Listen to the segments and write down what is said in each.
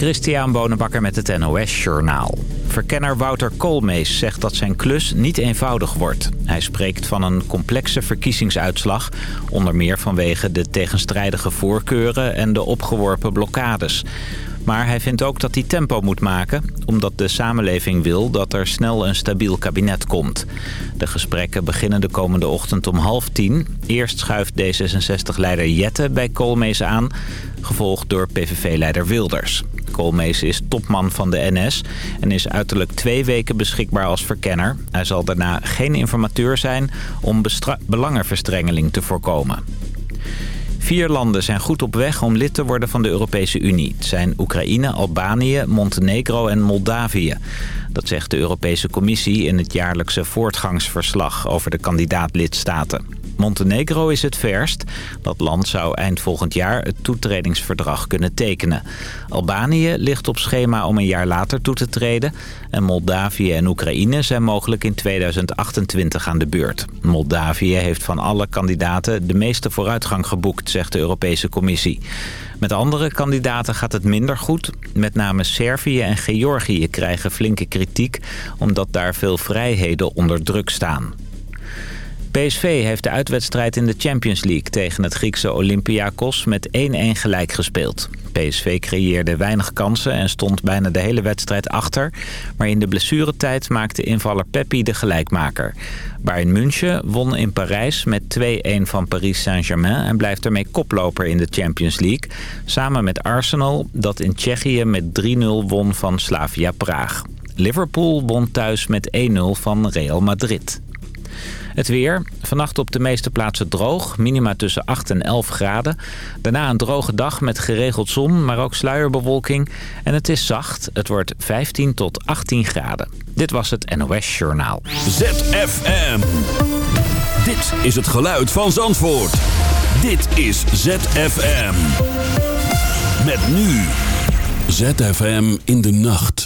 Christian Bonenbakker met het NOS Journaal. Verkenner Wouter Koolmees zegt dat zijn klus niet eenvoudig wordt. Hij spreekt van een complexe verkiezingsuitslag... onder meer vanwege de tegenstrijdige voorkeuren en de opgeworpen blokkades. Maar hij vindt ook dat hij tempo moet maken... omdat de samenleving wil dat er snel een stabiel kabinet komt. De gesprekken beginnen de komende ochtend om half tien. Eerst schuift D66-leider Jette bij Koolmees aan... gevolgd door PVV-leider Wilders. Koolmees is topman van de NS en is uiterlijk twee weken beschikbaar als verkenner. Hij zal daarna geen informateur zijn om belangenverstrengeling te voorkomen. Vier landen zijn goed op weg om lid te worden van de Europese Unie. Het zijn Oekraïne, Albanië, Montenegro en Moldavië. Dat zegt de Europese Commissie in het jaarlijkse voortgangsverslag over de kandidaatlidstaten. Montenegro is het verst. Dat land zou eind volgend jaar het toetredingsverdrag kunnen tekenen. Albanië ligt op schema om een jaar later toe te treden. En Moldavië en Oekraïne zijn mogelijk in 2028 aan de beurt. Moldavië heeft van alle kandidaten de meeste vooruitgang geboekt, zegt de Europese Commissie. Met andere kandidaten gaat het minder goed. Met name Servië en Georgië krijgen flinke kritiek... omdat daar veel vrijheden onder druk staan. PSV heeft de uitwedstrijd in de Champions League tegen het Griekse Olympiakos met 1-1 gelijk gespeeld. PSV creëerde weinig kansen en stond bijna de hele wedstrijd achter. Maar in de blessuretijd maakte invaller Peppi de gelijkmaker. Bayern München won in Parijs met 2-1 van Paris Saint-Germain... en blijft ermee koploper in de Champions League. Samen met Arsenal, dat in Tsjechië met 3-0 won van Slavia Praag. Liverpool won thuis met 1-0 van Real Madrid. Het weer. Vannacht op de meeste plaatsen droog. Minima tussen 8 en 11 graden. Daarna een droge dag met geregeld zon, maar ook sluierbewolking. En het is zacht. Het wordt 15 tot 18 graden. Dit was het NOS Journaal. ZFM. Dit is het geluid van Zandvoort. Dit is ZFM. Met nu. ZFM in de nacht.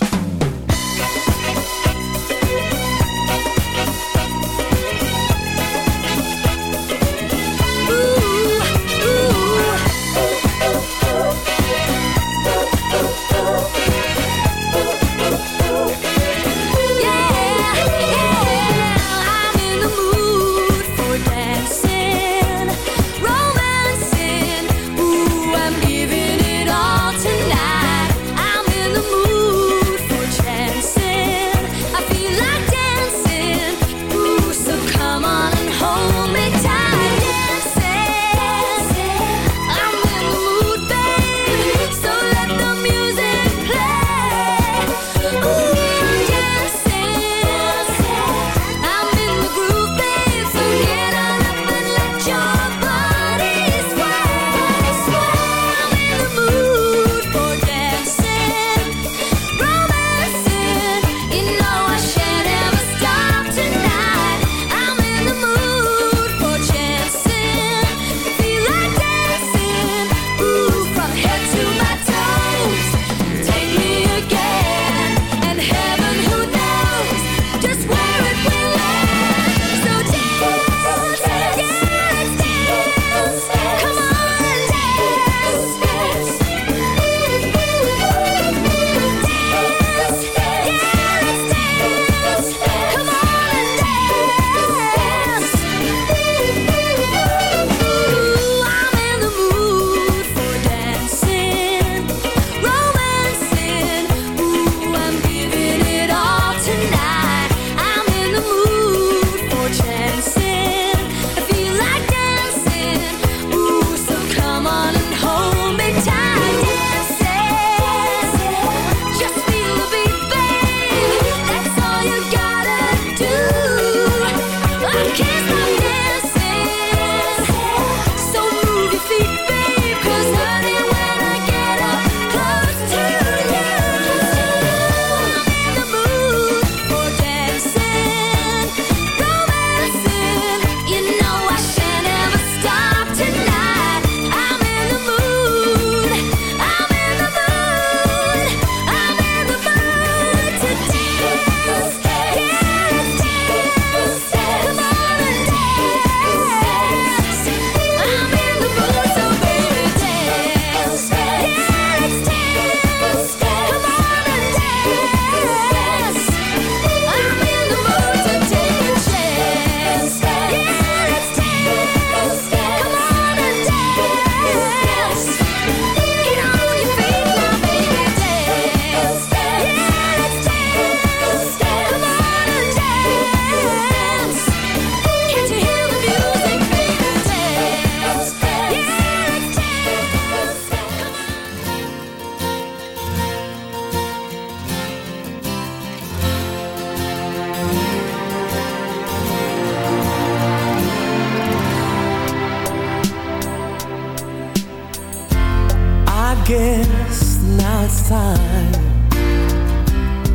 guess now it's time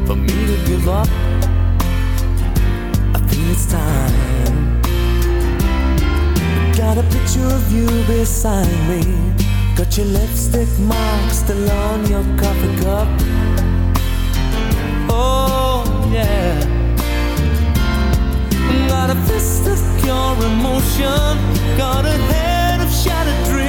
for me to give up. I think it's time. Got a picture of you beside me. Got your lipstick mark still on your coffee cup. Oh, yeah. Got a fist of pure emotion. Got a head of shattered dreams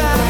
want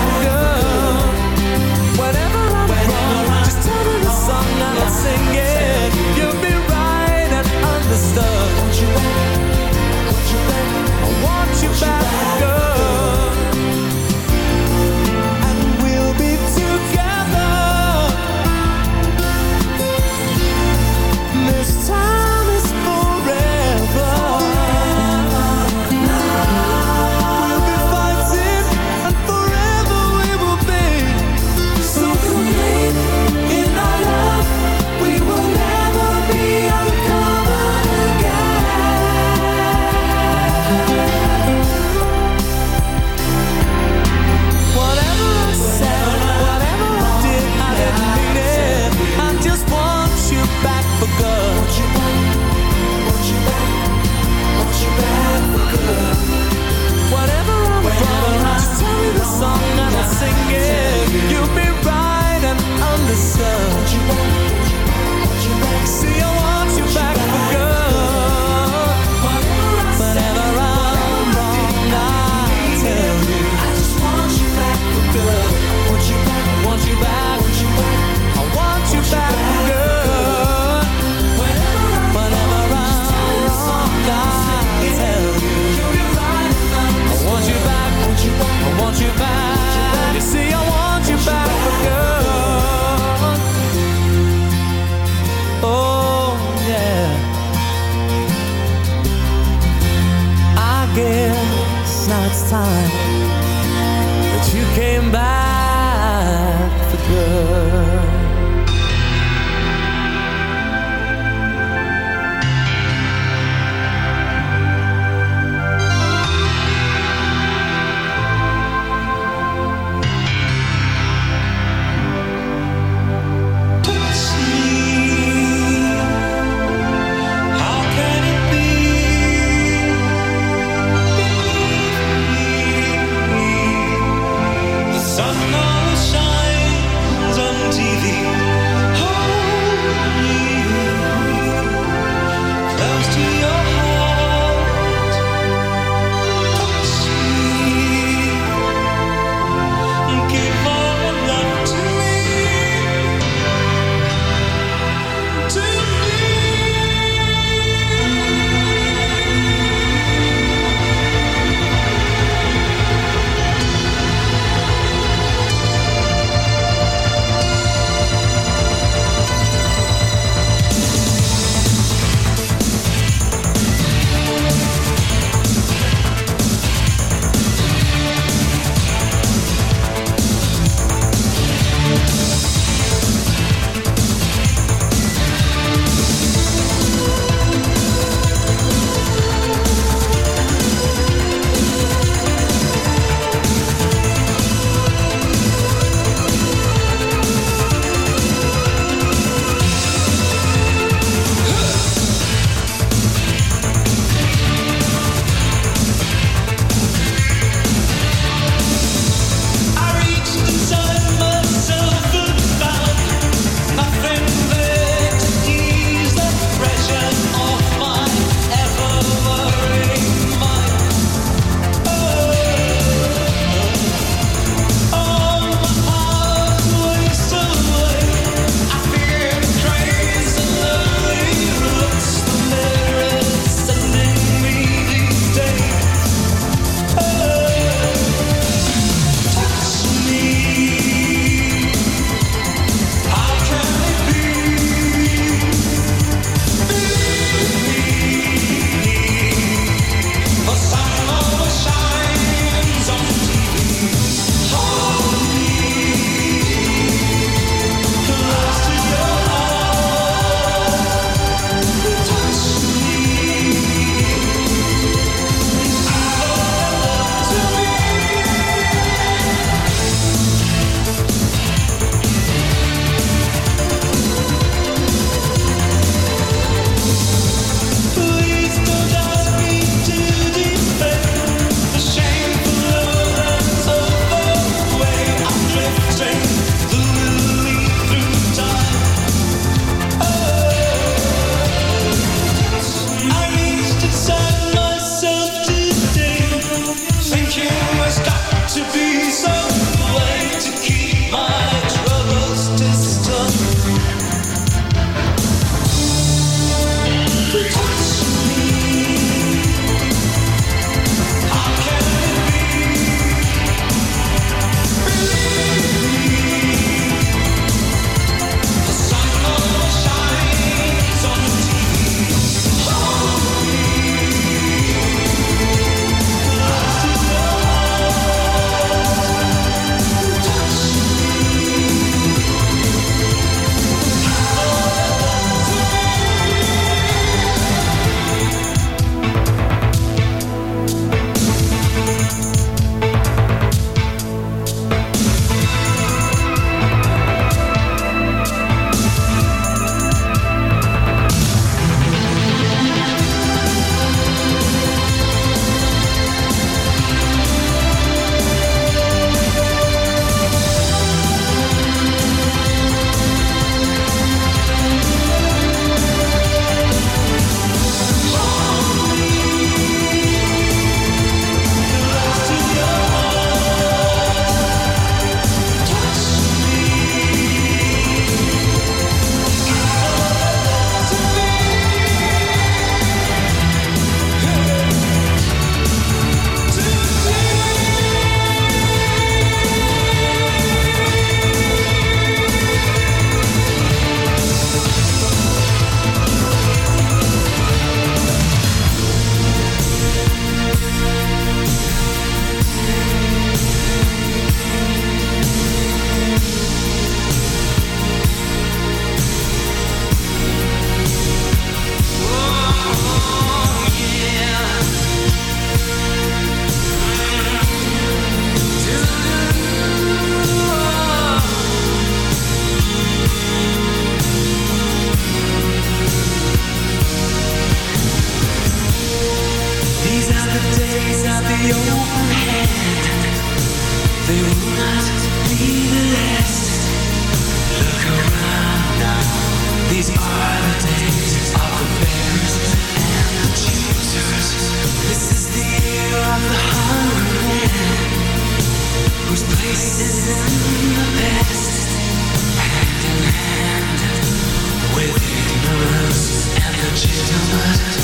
legitimate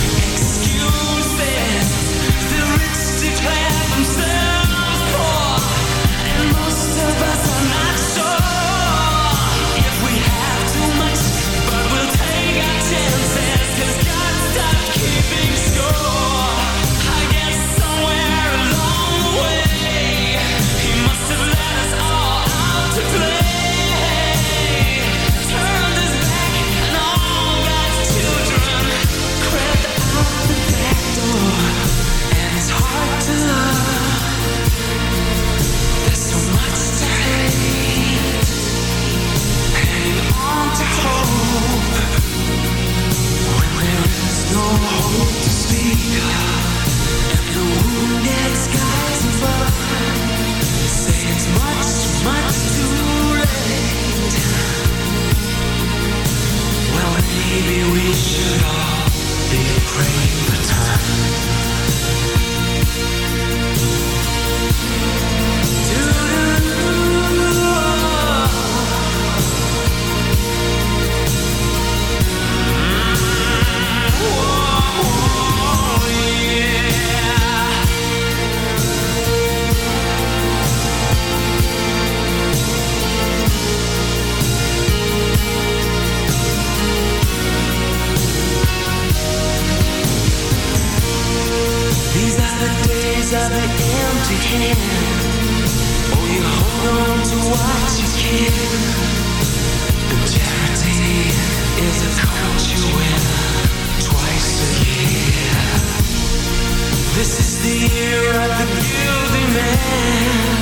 here the guilty man.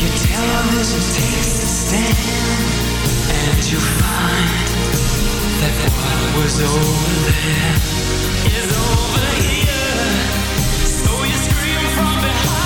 Your television takes the stand And you find that what was over there Is over here. So you scream from behind.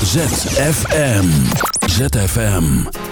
ZFM. ZFM.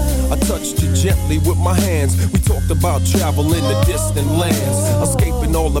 I touched you gently with my hands. We talked about travel in the distant lands, escaping all the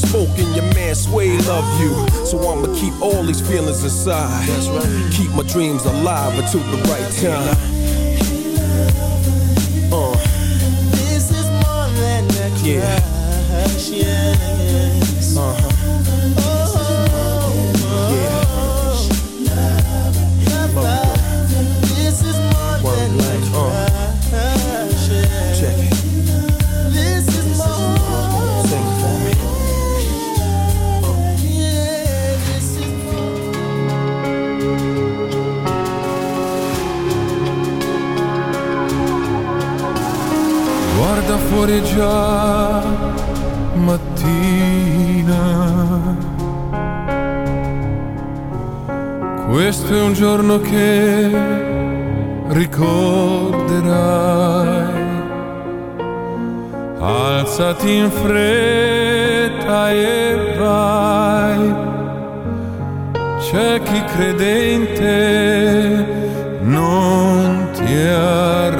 spoke, and your man Sway love you. So I'ma keep all these feelings inside. That's right. Keep my dreams alive until the right time. Uh yeah. Uh-huh. Fuori già mattina. Questo è un giorno che ricorderai. Alzati in fretta e vai. C'è chi credente non ti arrendere.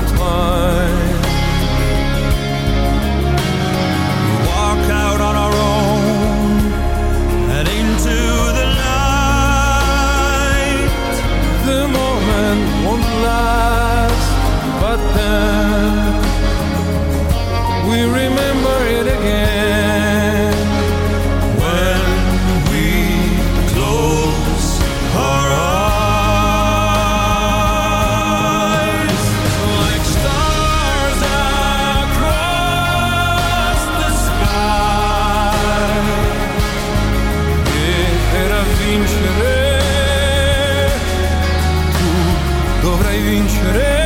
the mine. Dovrei vincere.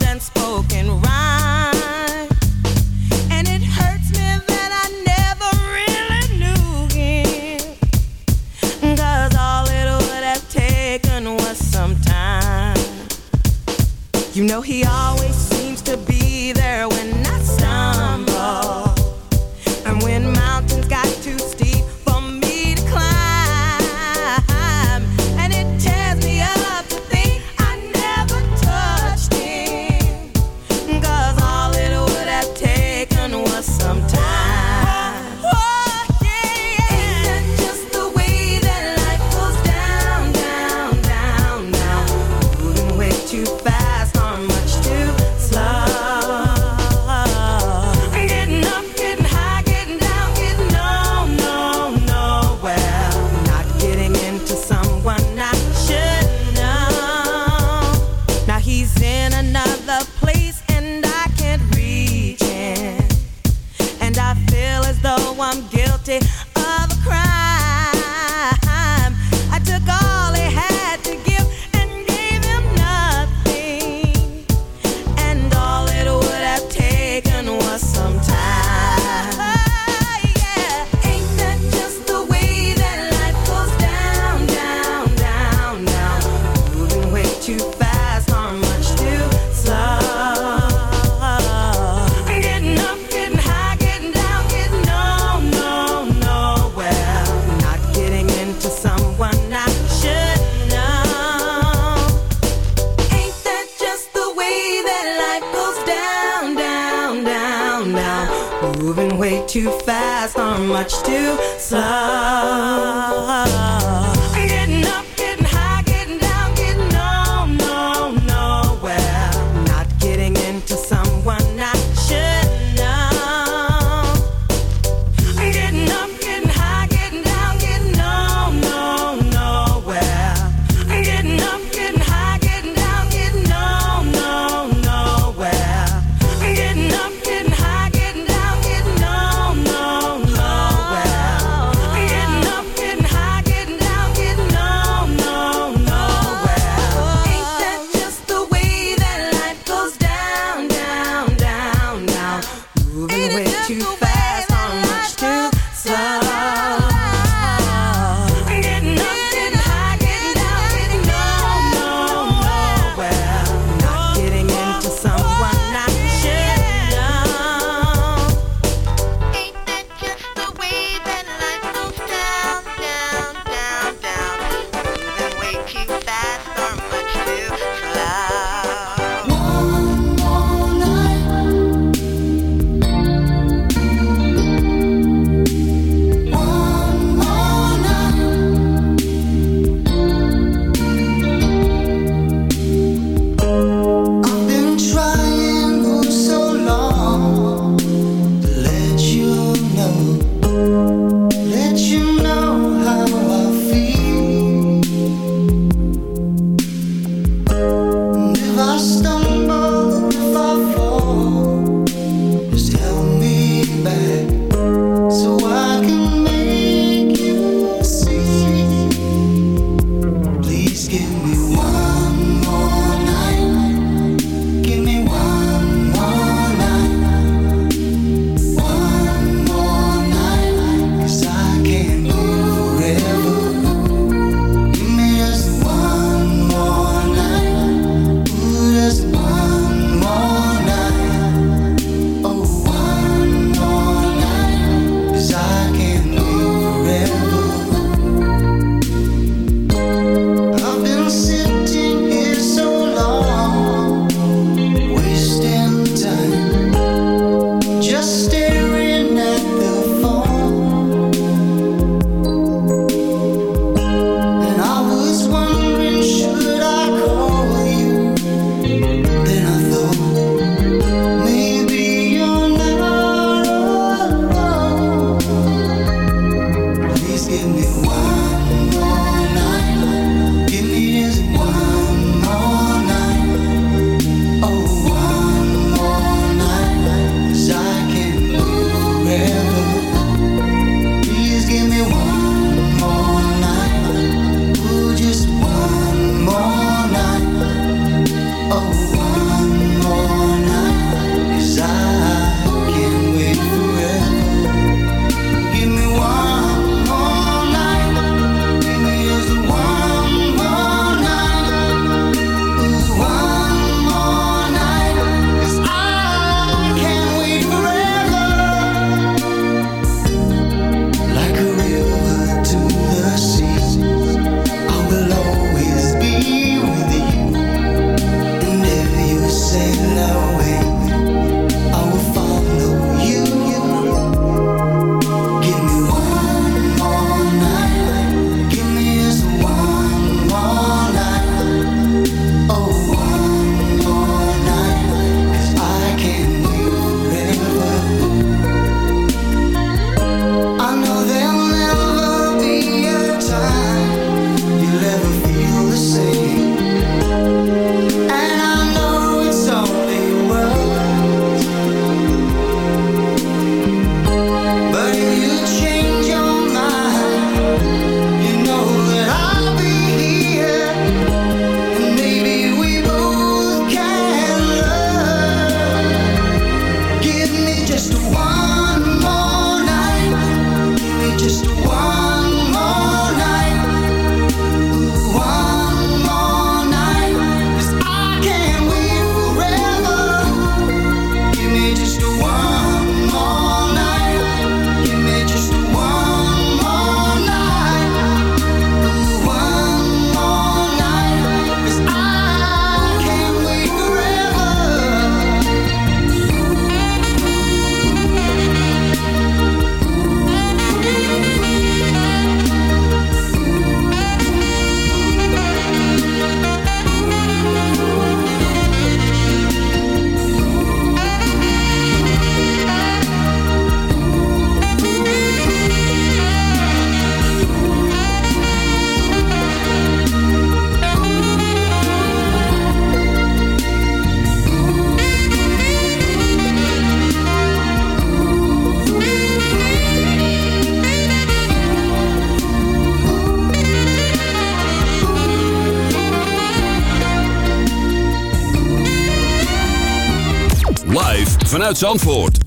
vanuit Zandvoort.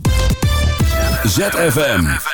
ZFM.